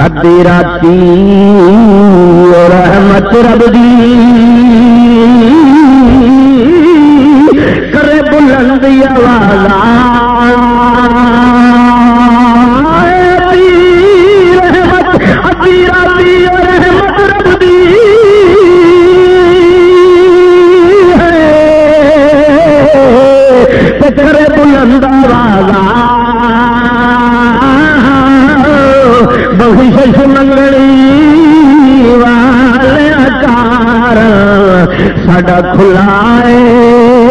ادی راتی رحمت رب دی کرے بلند آواز رحمت ادی راتی رحمت رب دی کرے بلند آواز خوشش منگڑی والے کار سڈا کھلا ہے